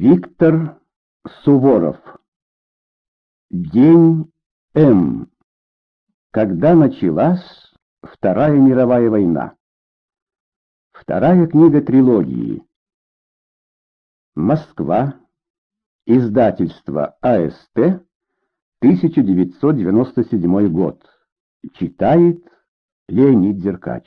Виктор Суворов. День М. Когда началась Вторая мировая война. Вторая книга трилогии. Москва. Издательство АСТ. 1997 год. Читает Леонид Деркач.